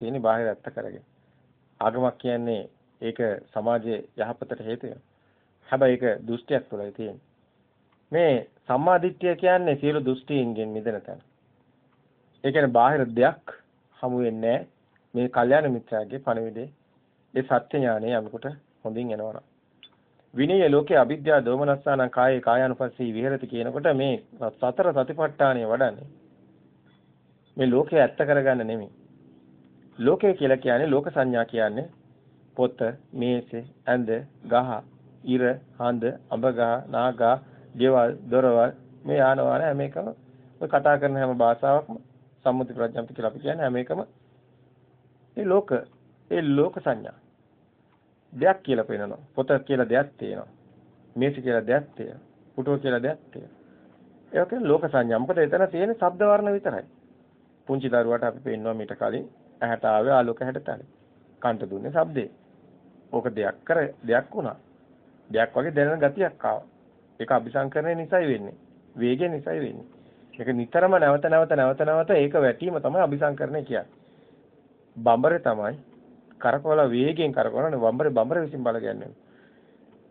තියෙන්නේ බාහිර ඇත්ත කරගෙන. ආගමක් කියන්නේ ඒක සමාජයේ යහපතට හේතු හැබැයි ඒක දෘෂ්ටියක් තුළයි තියෙන්නේ. මේ සම්මාදිට්ඨිය කියන්නේ සියලු දෘෂ්ටීන්ගෙන් මිදෙන තැන. ඒ කියන්නේ බාහිර දෙයක් හමු වෙන්නේ මේ කල්යාණ මිත්‍රාගේ පණවිඩේ ඒ සත්‍ය ඥානය යමකට හොඳින් එනවා. විනය ලෝකේ අවිද්‍යාව දෝමනස්සාන කායේ කායानुපස්සී විහෙරති කියනකොට මේ සතර සතිපට්ඨානය වඩන්නේ. මේ ලෝකේ ඇත්ත කරගන්න නෙමෙයි. ලෝකය කියලා කියන්නේ ලෝක සංඥා කියන්නේ පොත, මේස, ඇඳ, ගහ, ඉර, හඳ, අඹ ගහ, නාගා, ගෙවල්, දොරවල් මේ ආනවාන හැම එකම ඔය කතා කරන හැම භාෂාවක්ම සම්මුති ප්‍රඥප්ති කියලා අපි කියන්නේ හැම එකම ඒ ලෝක ඒ ලෝක සංඥා. දෙයක් කියලා පේනවා පොත කියලා දෙයක් තියෙනවා. මේස කියලා දෙයක් තියෙනවා. පුටුව කියලා දෙයක් තියෙනවා. ඒක ලෝක සංඥා. මොකද එතන තියෙන ශබ්ද වර්ණ විතරයි. පුංචි දරුවාට අපි පෙන්නවා මීට කලින් ඇහැට ආවේ ආලෝක හැඩතල. කන්ට දුන්නේ ශබ්දේ. ඕක දෙයක් කර දෙයක් වුණා. දෙයක් වගේ දැනෙන ගතියක් ආවා. ඒක අபிසංකරණය නිසායි වෙන්නේ. වේගය නිසායි වෙන්නේ. ඒක නිතරම නැවත නැවත නැවත නැවත ඒක වැටීම තමයි අபிසංකරණය කියන්නේ. බඹරේ තමයි කරකවල වේගයෙන් කරකවන බඹරේ බඹරේ විසින් බල ගන්නවා.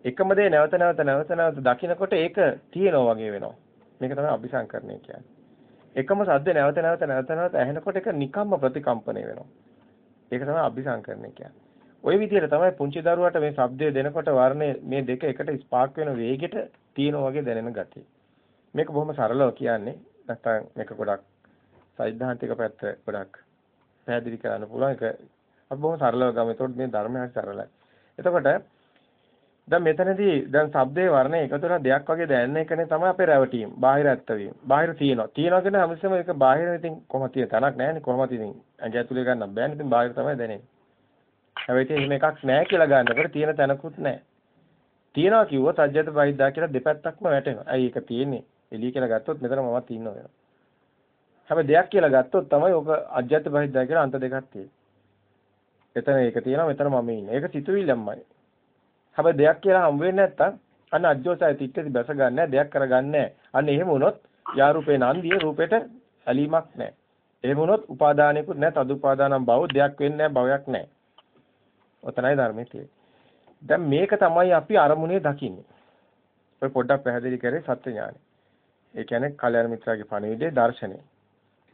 එකම දේ නැවත නැවත නැවත නැවත දකිනකොට ඒක තියෙනවා වගේ වෙනවා. මේක තමයි අபிසංකරණය කියන්නේ. එකම සද්ද නැවත නැවත නැවත නැවත ඇහෙනකොට ඒක නිකම්ම ප්‍රතිකම්පණය වෙනවා. ඒක තමයි අභිසංකරණය කියන්නේ. ওই විදිහට තමයි පුංචි දරුවාට මේ ශබ්දය දෙනකොට වර්ණය මේ දෙක එකට ස්පාක් වෙන වේගෙට තියෙනා වගේ දැනෙන ගතිය. මේක බොහොම සරලව කියන්නේ. නැත්තම් මේක ගොඩක් සෛද්ධාන්තික පැත්ත ගොඩක් පැහැදිලි කරන්න පුළුවන්. ඒක අපි බොහොම සරලව ගමු. ඒතකොට මේ ධර්මය හරි සරලයි. එතකොට දැන් මෙතනදී දැන් shabdේ වර්ණය එකතු වෙන දෙයක් වගේ දැනෙන එකනේ තමයි අපේ රැවටීම. බාහිර ඇත්ත වීම. බාහිර තියෙනවා. තියෙනවා කියන හැමතිස්සෙම ඒක බාහිර ඉතින් කොහොමද තියෙන තැනක් නැහැනේ. කොහොමද ඉතින් ඇඟ ඇතුලේ ගන්න බෑනේ. ඉතින් බාහිර තමයි දැනෙන්නේ. හැබැයි ඉතින් එහෙම එකක් නැහැ කියලා ගන්නකොට තියෙන තැනකුත් නැහැ. තියනවා කිව්වොත් අජ්‍යත බයිද්දා කියලා දෙපැත්තක්ම වැටෙනවා. ඇයි ඒක තියෙන්නේ? එළිය කියලා ගත්තොත් මෙතන මමත් ඉන්නවා වෙනවා. හැබැයි දෙයක් කියලා ගත්තොත් තමයි ඔක අජ්‍යත් බහිද්දා කියලා අන්ත දෙකක් තියෙන්නේ. එතන ඒක තියෙනවා මෙතන මම ඉන්නේ. ඒක සිතුවිල්ලම්මයි. හැබැයි දෙයක් කියලා හම් වෙන්නේ නැත්තම් අන්න අජ්ජෝසය තිත්තේ බැස ගන්නෑ දෙයක් කරගන්නේ අන්න එහෙම වුණොත් යා රූපේ නන්දිය රූපෙට ඇලීමක් නැහැ. එහෙම වුණොත් උපාදානිකුත් නැහැ තදුපාදානම් භව දෙයක් වෙන්නේ නැහැ භවයක් නැහැ. ඔතනයි ධර්මයේ තියෙන්නේ. දැන් මේක තමයි අපි අරමුණේ දකින්නේ. ඔය පොඩ්ඩක් පැහැදිලි කරේ සත්‍ය ඥානෙ. ඒ කියන්නේ කල්‍යාණ මිත්‍රාගේ පණිවිඩේ දර්ශනය.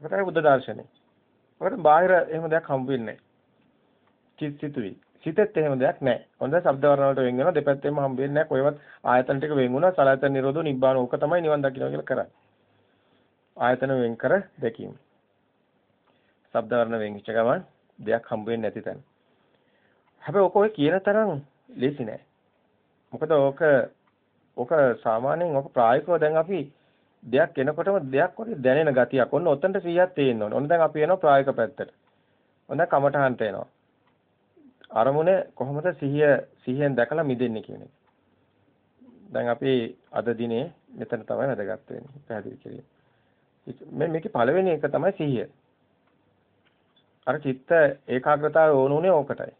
ඒක තමයි බුද්ධ දර්ශනය. ඔකට බාහිර එහෙම දෙයක් හම්බ වෙන්නේ නැහැ. සිතුයි. සිතෙත් එහෙම දෙයක් නැහැ. හොඳ ශබ්ද වර්ණ වලට වෙන් වෙනවා දෙපැත්තෙම හම්බ වෙන්නේ නැහැ. කොහෙවත් ආයතන ටික වෙන් වුණා සලආයතන නිරෝධෝ නිබ්බාන ඕක තමයි නිවන් දකින්න කියලා කරන්නේ. ආයතන වෙන් කර දැකීම. ශබ්ද වර්ණ වෙන් වෙච්ච ගමන් දෙයක් හම්බ වෙන්නේ නැති තැන. හැබැයි ඔක ඔය කියන තරම් ලේසි නෑ. මොකද ඕක ඕක සාමාන්‍යයෙන් ඕක ප්‍රායෝගිකව දැන් අපි දෙයක් එනකොටම දෙයක් වගේ දැනෙන ගතියක්. ඔන්න ඔතනට 100ක් තියෙන්න ඕනේ. ඔන්න දැන් අපි එනවා ප්‍රායෝගික පැත්තට. ඔන්න දැන් කමටහන්ට එනවා. අරමුණ කොහොමද සිහිය සිහියෙන් දැකලා මිදෙන්නේ කියන එක. දැන් අපි අද දිනේ මෙතන තමයි වැදගත් වෙන්නේ. පැහැදිලි කිරීම. මේ මේකේ පළවෙනි එක තමයි සිහිය. අර චිත්ත ඒකාග්‍රතාවය ඕන උනේ ඕකටයි.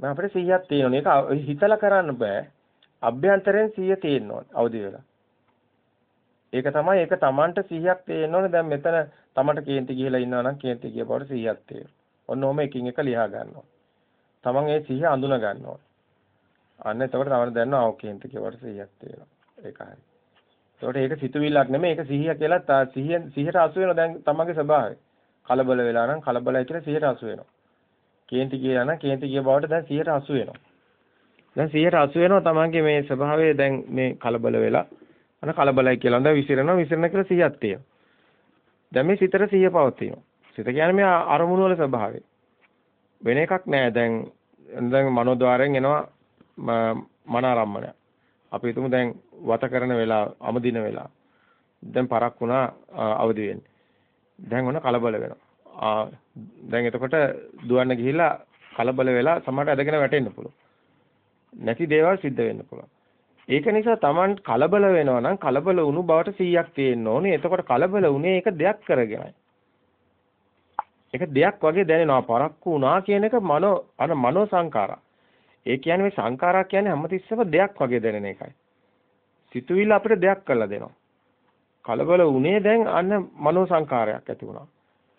මම අපිට සිහියක් තියෙනවා. ඒක හිතලා කරන්න බෑ. අභ්‍යන්තරයෙන් සිහිය තියෙන්න ඕනේ. අවදි වෙලා. ඒක තමයි ඒක Tamanට 100ක් තේරෙන්න ඕනේ. දැන් මෙතන Tamanට කේන්ති ගිහලා ඉන්නවා නම් කේන්ති ගිය බවට 100ක් තේරෙනවා. ඔන්න ඔහම එකින් එක ලියා ගන්නවා. Taman ඒ 100 අඳුන ගන්නවා. අන්න එතකොට තමයි දැනනවා ආ කේන්ති ගිය බවට 100ක් තේරෙනවා. ඒක හරි. එතකොට ඒක සිතුවිල්ලක් නෙමෙයි ඒක 100 කියලා 100 100ට 80 වෙනවා දැන් Tamanගේ ස්වභාවය. කලබල වෙලා නම් කලබලයි කියලා 100ට 80 වෙනවා. කේන්ති ගියා නම් කේන්ති ගිය බවට දැන් 100ට 80 වෙනවා. දැන් 100ට 80 වෙනවා Tamanගේ මේ ස්වභාවය දැන් මේ කලබල වෙලා අන කලබලයි කියලා. හොඳ විසිරෙනවා විසිරෙන කියලා සිහියක් තියෙනවා. දැන් මේ සිතට සිහිය පවතිනවා. සිත කියන්නේ මේ අරමුණු වල ස්වභාවය. වෙන එකක් නෑ දැන් දැන් මනෝද්වාරයෙන් එනවා මනාරම්මණය. අපි හිතමු දැන් වත කරන වෙලාව, අමදින වෙලාව. දැන් පරක් වුණා අවදි වෙන්නේ. දැන් ඔන්න කලබල වෙනවා. දැන් එතකොට දුවන්න ගිහිල්ලා කලබල වෙලා සමහරට ඇදගෙන වැටෙන්න පුළුවන්. නැති දේවල් සිද්ධ වෙන්න පුළුවන්. ඒක නිසා Taman කලබල වෙනවා නම් කලබල වුණු බවට 100ක් තියෙන්න ඕනේ. එතකොට කලබල වුණේ ඒක දෙයක් කරගෙනයි. ඒක දෙයක් වගේ දැනෙනවා. පරක්කු වුණා කියන එක මනෝ අර මනෝ සංකාරා. ඒ කියන්නේ මේ සංකාරා කියන්නේ හැමතිස්සෙම දෙයක් වගේ දැනෙන එකයි. සිතුවිල්ල අපිට දෙයක් කරලා දෙනවා. කලබල වුණේ දැන් අන්න මනෝ සංකාරයක් ඇති වුණා.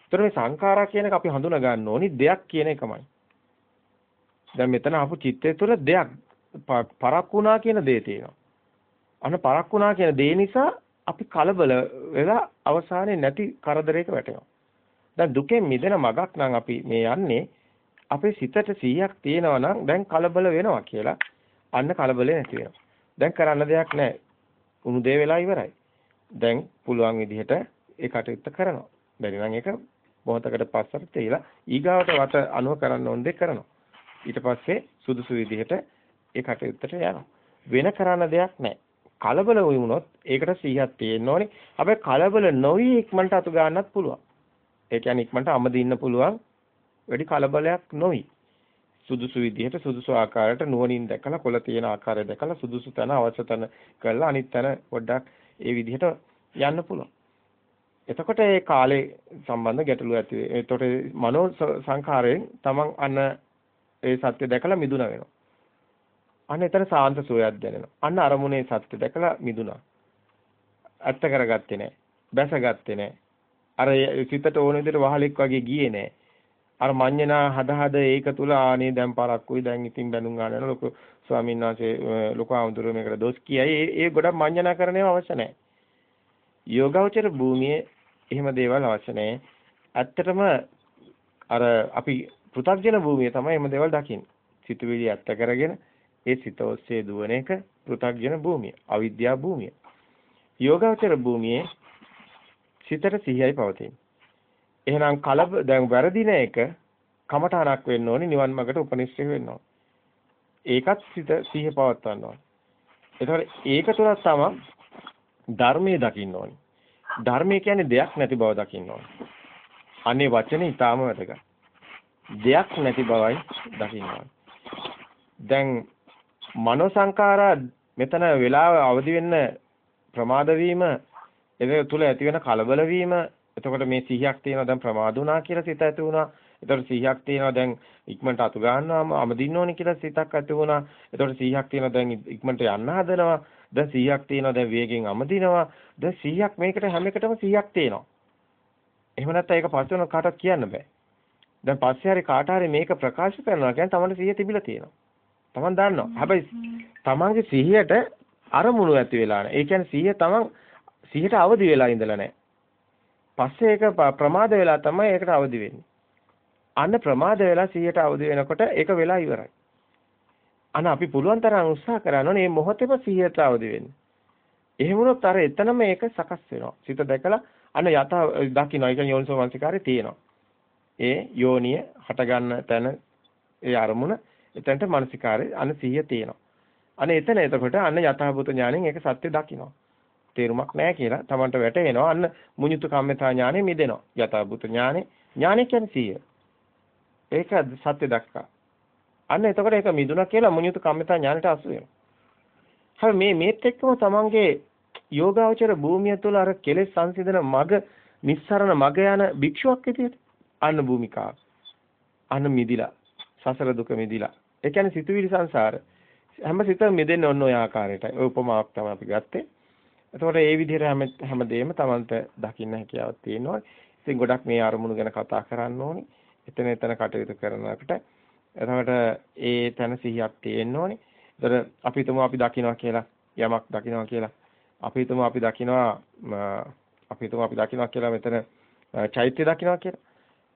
ඒතර මේ සංඛාරා කියන එක අපි හඳුනා ගන්න ඕනි දෙයක් කියන එකමයි. දැන් මෙතන ආපු චිත්තය තුළ දෙයක් පරක්කුණා කියන දේ තියෙනවා. අන්න පරක්කුණා කියන දේ නිසා අපි කලබල වෙලා අවසානයේ නැති කරදරයක වැටෙනවා. දැන් දුකෙන් මිදෙන මගක් නම් අපි මේ යන්නේ අපේ සිතට 100ක් තියෙනවා නම් දැන් කලබල වෙනවා කියලා අන්න කලබලේ නැති වෙනවා. දැන් කරන්න දෙයක් නැහැ. උණු දේ වෙලා ඉවරයි. දැන් පුළුවන් විදිහට ඒ කටයුත්ත කරනවා. බැරි නම් ඒක මොහොතකට පස්සට තේලා ඊගාවට වත අනුව කරන්න ඕන දේ කරනවා. ඊට පස්සේ සුදුසු විදිහට ඒ කටයුත්තට යනවා. වෙන කරන්න දෙයක් නැහැ. කලබල වුණොත් ඒකට 100ක් තියෙන්න ඕනේ. හැබැයි කලබල නොවි ඉක්මනට අතු ගන්නත් පුළුවන්. ඒ කියන්නේ ඉක්මනට අමදින්න පුළුවන් වැඩි කලබලයක් නොවි. සුදුසු විදිහට සුදුසු ආකාරයට නුවණින් දැකලා කොළ තියෙන ආකාරය දැකලා සුදුසු තැන අවශ්‍ය තැන කරලා අනිත් තැන පොඩ්ඩක් ඒ විදිහට යන්න පුළුවන්. එතකොට ඒ කාලේ සම්බන්ධ ගැටලු ඇති වෙයි. එතකොට මනෝ සංඛාරයෙන් තමන් අන්න ඒ සත්‍ය දැකලා මිදුණා වෙනවා. අන්න එතන සාන්ත සෝයක් දැනෙනවා. අන්න අරමුණේ සත්‍ය දැකලා මිදුණා. ඇත්ත කරගත්තේ නැහැ. බැසගත්තේ නැහැ. අර සිතට ඕන විදිහට වහලෙක් වගේ ගියේ නැහැ. අර මඤ්ඤණා හද හද ඒක තුල ආනේ දැන් පරක්කුයි දැන් ඉතින් බැනුම් ගන්න ලොකු ස්වාමීන් වහන්සේ ලොකු ආමුදුර මේකට දොස් කියයි. ඒ ඒ ගොඩක් මඤ්ඤණා කරන්නේම අවශ්‍ය නැහැ. යෝගාවචර භූමියේ එහෙම දේවල් අවශ්‍ය නැහැ. ඇත්තටම අර අපි පෘථග්ජන භූමිය තමයි එහෙම දේවල් දකින්නේ. සිතුවිලි ඇත්ත කරගෙන ඒ සිත ඔස්සේ දුවන එක පෘථග්ජන භූමිය, අවිද්‍යා භූමිය. යෝගාචර භූමියේ සිතට සිහියයි පවතින්නේ. එහෙනම් කලබ දැන් වැරදින එක කමඨාණක් වෙන්න ඕනි නිවන් මාර්ගට උපනිශ්‍රේ වෙන්න ඕනි. ඒකත් සිත සිහිය පවත්වන්න ඕනි. ඒතකොට ඒක තුල තමයි ධර්මයේ දකින්න ඕනි. ධර්මය කියන්නේ දෙයක් නැති බව දකින්න ඕනි. අනේ වචනේ ඊටාම වැදගත්. දෙයක් නැති බවයි දකින්න ඕනි. දැන් මනෝ සංඛාරා මෙතන වෙලාව අවදි වෙන්න ප්‍රමාද වීම ඒක තුල ඇති වෙන කලබල වීම එතකොට මේ 100ක් තියෙනවා දැන් ප්‍රමාද වුණා කියලා සිත ඇති වුණා. එතකොට 100ක් තියෙනවා දැන් ඉක්මනට අතු ගන්නවා අමදින්න ඕනි කියලා සිතක් ඇති වුණා. එතකොට 100ක් තියෙනවා දැන් ඉක්මනට යන්න හදනවා. දැන් 100ක් තියෙනවා දැන් වේගෙන් අමදිනවා. දැන් 100ක් මේකට හැම එකටම 100ක් තියෙනවා. එහෙම නැත්නම් ඒක පස්සේ කාටවත් කියන්න බෑ. දැන් පස්සේ හරි කාට හරි මේක ප්‍රකාශ කරනවා. කියන්නේ තමයි 100 තිබිලා තියෙනවා. තමන් දන්නවා. හැබැයි තමන්ගේ සිහියට අරමුණු ඇති වෙලා නැහැ. ඒ කියන්නේ සිහිය තමන් සිහියට අවදි වෙලා ඉඳලා නැහැ. පස්සේ ඒක ප්‍රමාද වෙලා තමයි ඒකට අවදි වෙන්නේ. අන්න ප්‍රමාද වෙලා සිහියට අවදි වෙනකොට ඒක වෙලා ඉවරයි. අන්න අපි පුළුවන් තරම් උත්සාහ කරනවා මේ මොහොතේම සිහියට අවදි වෙන්න. එහෙම වුණොත් අර එතනම ඒක සකස් වෙනවා. සිත දැකලා අන්න යත දකින්න. ඒ කියන්නේ යෝනිසෝ මනසිකාරේ තියෙනවා. ඒ යෝනිය හට ගන්න තැන ඒ අරමුණ එතනට මානසිකාරය අන සිහිය තියෙනවා. අනේ එතන එතකොට අන්න යථාභූත ඥාණයෙන් ඒක සත්‍ය දකින්නවා. තේරුමක් නැහැ කියලා Tamanට වැටහෙනවා. අන්න මුඤ්ඤුතු කම්මතා ඥානෙ මිදෙනවා. යථාභූත ඥානෙ ඥානෙ කියන්නේ සිහිය. ඒක සත්‍ය දක්කා. අන්න එතකොට ඒක මිදුණා කියලා මුඤ්ඤුතු කම්මතා ඥානෙට අසු වෙනවා. හැබැයි මේ මේත් එක්කම Tamanගේ යෝගාවචර භූමිය තුළ අර කෙලෙස් සංසිඳන මග නිස්සරණ මග යන භික්ෂුවක් විදියට අන්න භූමිකාව. අන්න මිදිලා සසර දුක මිදිලා ඒ කියන්නේ සිතුවිලි සංසාර. හැම සිතම මෙදෙන්න ඕන ඔය ආකාරයට. ඔය උපමාවක් තමයි අපි ගත්තේ. එතකොට ඒ විදිහට හැම හැමදේම Tamanට දකින්න හැකියාවක් තියෙනවා. ඉතින් ගොඩක් මේ අරමුණු ගැන කතා කරන්න ඕනි. එතන එතන කටයුතු කරනකොට එතකොට ඒ තන සිහියක් තියෙන්න ඕනි. එතකොට අපි හිතමු අපි දකින්නවා කියලා යමක් දකින්නවා කියලා. අපි හිතමු අපි දකින්නවා අපි හිතමු අපි දකින්නවා කියලා මෙතන චෛත්‍ය දකින්නවා කියලා.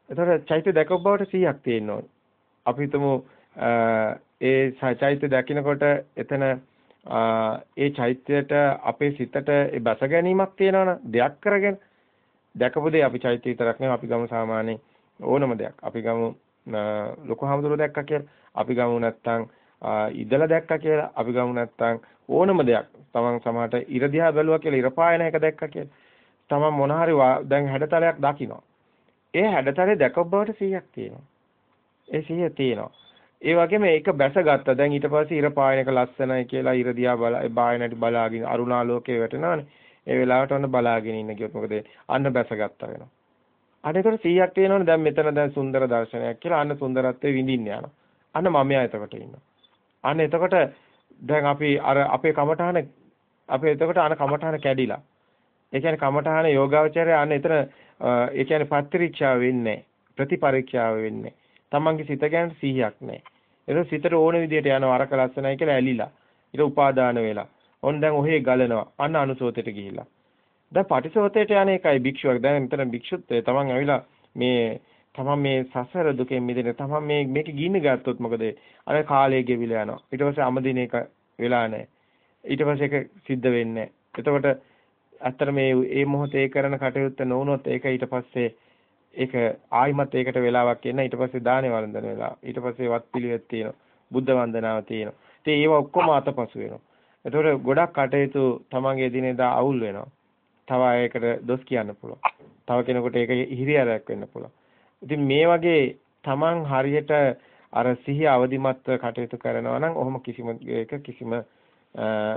එතකොට චෛත්‍ය දැකපු බවට 100ක් තියෙන්න ඕනේ. අපි හිතමු ඒ චෛත්‍ය දකින්නකොට එතන ඒ චෛත්‍යයට අපේ සිතට ඒ බස ගැනීමක් තියෙනවනේ. දෙයක් කරගෙන දැකපු දේ අපි චෛත්‍ය විතරක් නෙවෙයි අපි ගමු සාමාන්‍ය ඕනම දෙයක්. අපි ගමු ලොකු හාමුදුරුවෝ දැක්කා කියලා. අපි ගමු නැත්තම් ඉදලා දැක්කා කියලා. අපි ගමු නැත්තම් ඕනම දෙයක්. තමන් සමහරට ඉර දිහා බැලුවා කියලා ඉර පායන එක දැක්කා කියලා. තමන් මොන හරි දැන් හැඩතලයක් දකිනවා. ඒ හැඩතලේ දැකපු බවට 100ක් තියෙනවා. ඒ සිහිය තියෙනවා. ඒ වගේම ඒක බැසගත්තා. දැන් ඊට පස්සේ ඉර පායන එක ලස්සනයි කියලා ඉර දිහා බල බායනට බලාගෙන අරුණාලෝකයේ වැටෙනවානේ. ඒ වෙලාවට ඔන්න බලාගෙන ඉන්න කියොත් මොකද අන්න බැසගත්තා වෙනවා. අන්න ඒකට 100ක් තියෙනවනේ දැන් මෙතන දැන් සුන්දර දර්ශනයක් කියලා අන්න සුන්දරත්වයේ විඳින්න යනවා. අන්න මමයා එතකොට ඉන්නවා. අන්න එතකොට දැන් අපි අර අපේ කමඨහන අපේ එතකොට අන කමඨහන කැඩිලා. ඒ කියන්නේ කමඨහන යෝගාවචරය අන්න එතන ඒ කියන්නේ පත්‍රිච්ඡාව වෙන්නේ ප්‍රතිපරීක්ෂාව වෙන්නේ. තමන්ගේ සිත ගැන සිහියක් නැහැ. ඒක සිතට ඕන විදිහට යනවා අරක ලස්සනයි කියලා ඇලිලා. ඊට උපාදාන වෙලා. ඔන්න දැන් ඔහේ ගලනවා. අන්න අනුසෝතයට ගිහිලා. දැන් පටිසෝතයට යන එකයි භික්ෂුවක්. දැන් මෙතන භික්ෂුත්වය තමන් ඇවිලා මේ තමන් මේ සසර දුකෙන් මිදෙන්න තමන් මේ මේක ගින්න ගත්තොත් මොකද අර කාලය ගෙවිලා යනවා. ඊට පස්සේ අමදින එක වෙලා නැහැ. ඊට පස්සේ ඒක සිද්ධ වෙන්නේ එතකොට ඇත්තට මේ මේ මොහොතේ කරන කටයුත්ත නොවුනොත් ඒක ඊට පස්සේ ඒක ආයිමත් ඒකට වෙලාවක් එන්න ඊට පස්සේ දානේ වළඳන වෙලාව. ඊට පස්සේ වත් පිළිවෙත් තියෙනවා. බුද්ධ වන්දනාව තියෙනවා. ඉතින් ඒව ඔක්කොම අතපසු වෙනවා. එතකොට ගොඩක් කටයුතු තමන්ගේ දිනේදා අවුල් වෙනවා. තව අයකට දොස් කියන්න පුළුවන්. තව කෙනෙකුට ඒක හිරියරයක් වෙන්න පුළුවන්. ඉතින් මේ වගේ තමන් හරියට අර සිහිය අවදිමත්ව කටයුතු කරනවා නම් ඔහොම කිසිම එක කිසිම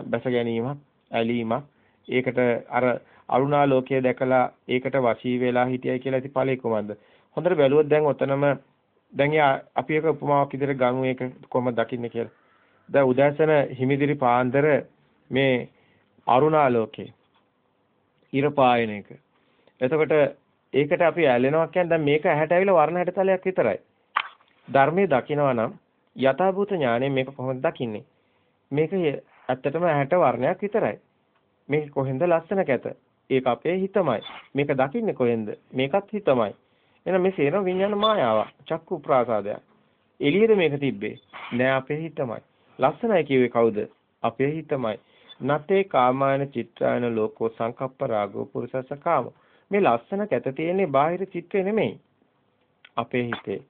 බැස ගැනීමක් ඇලීමක් ඒකට අර අරුණාලෝකය දැකලා ඒකට වශී වෙලා හිටියයි කියලා ඉතින් ඵලෙ කොහමද හොඳට බැලුවොත් දැන් ඔතනම දැන් අපි එක උපමාවක් විදිහට ගමු ඒක කොහොමද දකින්නේ කියලා දැන් උදෑසන හිමිදිරි පාන්දර මේ අරුණාලෝකේ ඉර පායන එක එතකොට ඒකට අපි ඇලෙනවා කියන්නේ දැන් මේක ඇහැට ඇවිල්ලා වර්ණ හැඩතලයක් විතරයි. ධර්මයේ දකිනවා නම් යථාභූත ඥාණයෙන් මේක කොහොමද දකින්නේ? මේක ඇත්තටම ඇහැට වර්ණයක් විතරයි. මේක කොහෙන්ද ලස්සන කැත? ඒක අපේ හිතමයි. මේක දකින්නේ කොහෙන්ද? මේකත් හිතමයි. එහෙනම් මේ සේරම විඤ්ඤාණ මායාවක්. චක්කු ප්‍රාසාදයක්. එළියේද මේක තිබ්බේ? නෑ අපේ හිතමයි. ලස්සනයි කිව්වේ කවුද? අපේ හිතමයි. නතේ කාමායන චිත්‍රායන ලෝකෝ සංකප්ප රාගෝ පුරුසස කාම මේ ලස්සන කැත තියෙන්නේ බාහිර චිත්‍රේ නෙමෙයි. අපේ හිතේ.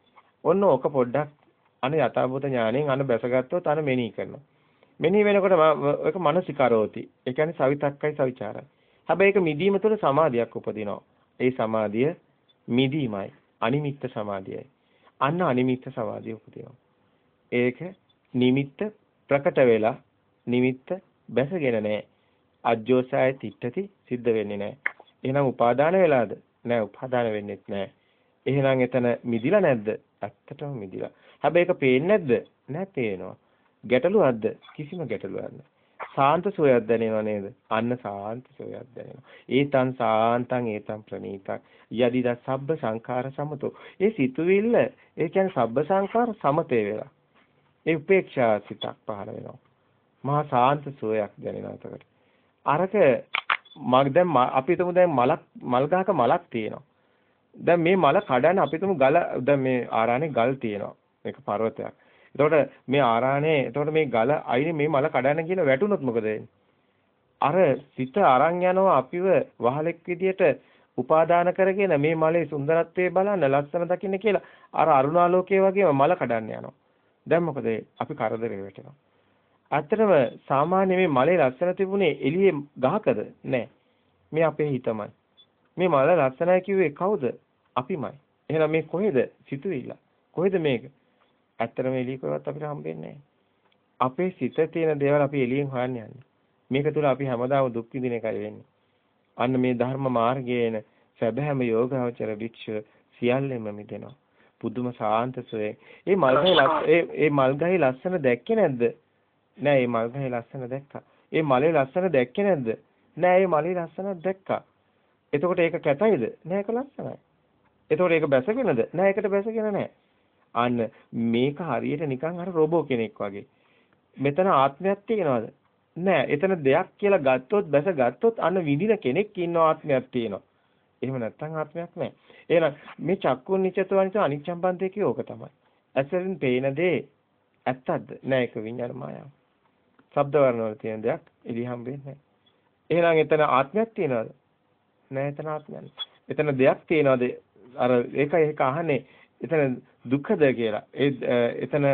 ඔන්න ඕක පොඩ්ඩක් අන යථාභූත ඥාණයෙන් අන බැසගත්තොත් අන මෙනෙහි කරනවා. මෙනෙහි වෙනකොට ඒක මනසිකරෝති. ඒ කියන්නේ සවිතක්කයි සවිචාරයි. හැබැයි ඒක මිදීම තුළ සමාධියක් උපදිනවා. ඒ සමාධිය මිදීමයි. අනිමිත්ත සමාධියයි. අන්න අනිමිත්ත සමාධිය උපදිනවා. ඒක නිමිත්ත ප්‍රකට වෙලා නිමිත්ත බැසගෙන නැහැ. අජ්ජෝසාය තිට්ඨති සිද්ධ වෙන්නේ නැහැ. එහෙනම් උපාදාන වෙලාද? නෑ උපාදාන වෙන්නෙත් නෑ. එහෙනම් එතන මිදිලා නැද්ද? ඇත්තටම මිදිලා. හැබැයි ඒක පේන්නේ නැද්ද? නෑ පේනවා. ගැටලුවක්ද? කිසිම ගැටලුවක් නෑ. සාන්ත සෝයක් දැනෙනව නේද? අන්න සාන්ත සෝයක් දැනෙනවා. ඒතං සාන්තං ඒතං ප්‍රණීතං යදිද සබ්බ සංඛාර සමතෝ. ඒ සිතුවිල්ල ඒ කියන්නේ සබ්බ සංඛාර සමතේ වෙලා. ඒ උපේක්ෂා සිතක් පහළ වෙනවා. මහා සාන්ත සෝයක් දැනෙනවා එතකොට. අරක මක් දැන් අපි හිතමු දැන් මලක් මල් ගහක මලක් තියෙනවා. දැන් මේ මල කඩන අපි හිතමු ගල දැන් මේ ආරානේ ගල් තියෙනවා. මේක පර්වතයක්. එතකොට මේ ආරානේ එතකොට මේ ගල අයිනේ මේ මල කඩන කියලා වැටුනොත් මොකද අර සිත අරන් යනවා අපිව වහලෙක් විදියට උපාදාන කරගෙන මේ මලේ සුන්දරත්වයේ බලන්න ලස්සන දකින්න කියලා අර අරුණාලෝකයේ වගේම මල කඩන්න යනවා. දැන් මොකද අපි කරදරේ වැටෙනවා. ඇත්තටම සාමාන්‍ය මේ මලේ ලස්සන තිබුණේ එළියේ ගහකද? නෑ. මේ අපේ හිතමයි. මේ මල ලස්සනයි කිව්වේ කවුද? අපිමයි. එහෙනම් මේ කොහෙද? සිතුවිල්ල. කොහෙද මේක? ඇත්තටම එළිය කොහෙවත් අපිට හම්බෙන්නේ අපේ සිතේ තියෙන දේවල් අපි එළියෙන් හොයන්න යන්නේ. මේක තුල අපි හැමදාම දුක් විඳින එකයි වෙන්නේ. අන්න මේ ධර්ම මාර්ගයේන සැබෑම යෝගාවචර භික්ෂුව සියල්ලෙම මිදෙනවා. පුදුම සාන්තසෝයේ. මේ මල්ගහේ ඒ මල්ගහේ ලස්සන දැක්කේ නැද්ද? නෑ මේ මල් ගහේ ලස්සන දැක්කා. ඒ මලේ ලස්සන දැක්කේ නැද්ද? නෑ මේ මලේ ලස්සන දැක්කා. එතකොට ඒක කැතයිද? නෑ ඒක ලස්සනයි. එතකොට ඒක බැසගෙනද? නෑ ඒකට බැසගෙන නෑ. අන්න මේක හරියට නිකන් අර රොබෝ කෙනෙක් වගේ. මෙතන ආත්මයක් තියෙනවද? නෑ. එතන දෙයක් කියලා ගත්තොත් බැස ගත්තොත් අන්න විඳින කෙනෙක් ඉන්න ආත්මයක් තියෙනවා. එහෙම නැත්නම් ආත්මයක් නෑ. එහෙනම් මේ චක්කුන් නිචතවනිත අනිච්ඡම් බන්තේ කියෝක තමයි. ඇසෙන් පේන දේ ඇත්තද? නෑ ඒක විඤ්ඤාණ මායාව. ශබ්ද වර්ණ වල තියෙන දෙයක් එළි හම්බෙන්නේ නැහැ. එහෙනම් එතන ආත්මයක් තියනවද? නෑ එතන ආත්මයක් එතන දෙයක් තියනවද? අර ඒකයි ඒක අහන්නේ. එතන දුක්ඛද කියලා. ඒ එතන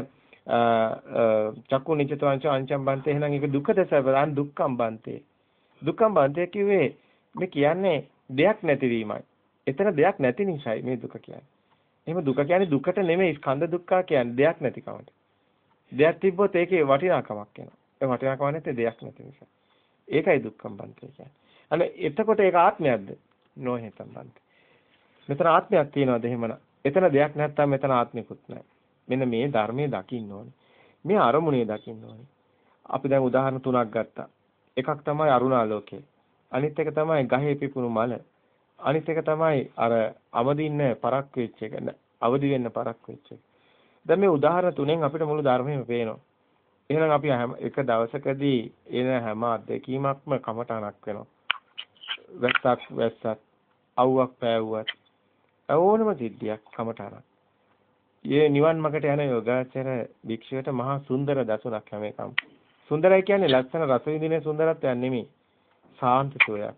චක්කු නිචතවංච අංචම් බන්තේ එහෙනම් ඒක දුක්ඛද සබරන් දුක්ඛම් බන්තේ. දුක්ඛම් බන්තේ කිව්වේ මේ කියන්නේ දෙයක් නැතිවීමයි. එතන දෙයක් නැති නිසායි මේ දුක කියන්නේ. එහෙම දුක කියන්නේ දුකට නෙමෙයි ස්කන්ධ දුක්ඛ කියන්නේ දෙයක් නැතිකමට. දෙයක් තිබ්බොත් ඒකේ වටිනාකමක් එනවා. ඒ වටිනාකම නැත්තේ දෙයක් නැති නිසා. ඒකයි දුක්ඛම් බන්තේ කියන්නේ. අනේ එතකොට ඒක ආත්මයක්ද? නොහෙතම් බන්තේ. මෙතන ආත්මයක් තියනවාද එහෙමනම්? එතන දෙයක් නැත්තම් මෙතන ආත්මිකුත් නැහැ. මෙන්න මේ ධර්මයේ දකින්න ඕනේ. මේ අරමුණේ දකින්න ඕනේ. අපි දැන් උදාහරණ තුනක් ගත්තා. එකක් තමයි අරුණාලෝකය. අනිත් එක තමයි ගහේ පිපුණු මල. අනිත් එක තමයි අර අවදින්න පරක් වෙච්ච එක. අවදි වෙන්න පරක් වෙච්ච එක. දැන් මේ උදාහරණ තුනෙන් අපිට මුළු ධර්මයේම පේනවා. එහෙනම් අපි හැම එක දවසකදී එන හැම අත්දැකීමක්ම කමටහනක් වෙනවා. වැස්සක් වැස්සක් අවුවක් පෑවුවත් ඕනම සිද්ධියක් කමටහනක්. මේ නිවන් මාර්ගට යන යෝගාචර භික්ෂුවට මහා සුන්දර දසුණක් හැම එකම. සුන්දරයි කියන්නේ ලස්සන රස විඳින සුන්දරත්වයක් නෙමෙයි. සාන්ත සෝයක්.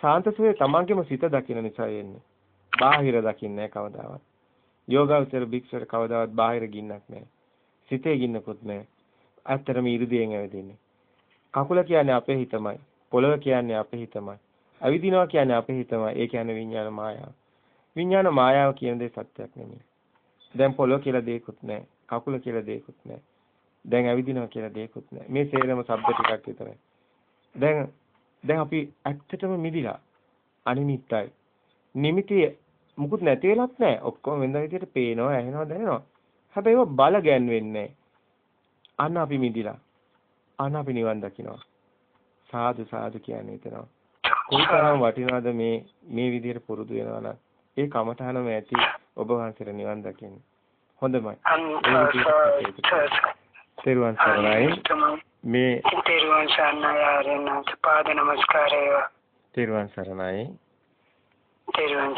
සාන්ත සෝයේ තමන්ගේම සිත දකින්න නිසා එන්නේ. බාහිර දකින්නේ කවදාවත්. යෝගාචර භික්ෂුවට කවදාවත් බාහිර ගින්නක් නැහැ. සිතේ ගින්නකුත් නැහැ. ඇත්තටම 이르දියෙන් ඇවිදින්නේ. කකුල කියන්නේ අපේ හිතමයි. පොළව කියන්නේ අපේ හිතමයි. ඇවිදිනවා කියන්නේ අපේ හිතමයි. ඒ කියන්නේ විඤ්ඤාණ මායාව. විඤ්ඤාණ මායාව කියන දේ සත්‍යයක් නෙමෙයි. දැන් පොළව කියලා දෙයක්වත් නැහැ. කකුල කියලා දෙයක්වත් නැහැ. දැන් ඇවිදිනවා කියලා දෙයක්වත් නැහැ. මේ සේරම શબ્ද ටිකක් විතරයි. දැන් දැන් අපි ඇත්තටම මිදිලා අනිමිත්තයි. නිමිති මුකුත් නැති වෙලත් නැහැ. ඔක්කොම වෙනද විදිහට පේනවා, ඇහෙනවා, දැනෙනවා. හැබැයි ඒව බල ගැන්වෙන්නේ අන්න අපි මිදිලා. අන්න අපි නිවන් දකිනවා. සාදු සාදු කියන්නේ එතනවා. කොයිතරම් වටිනවද මේ මේ විදිහට පුරුදු වෙනවා නම් ඒ කමඨහනම ඇති ඔබ වහන්සේට නිවන් දකින්න. හොඳමයි. තෙරුවන් සරණයි. මේ තෙරුවන් සරණයි ආරණාත පාද නමස්කාරය තෙරුවන් සරණයි. තෙරුවන්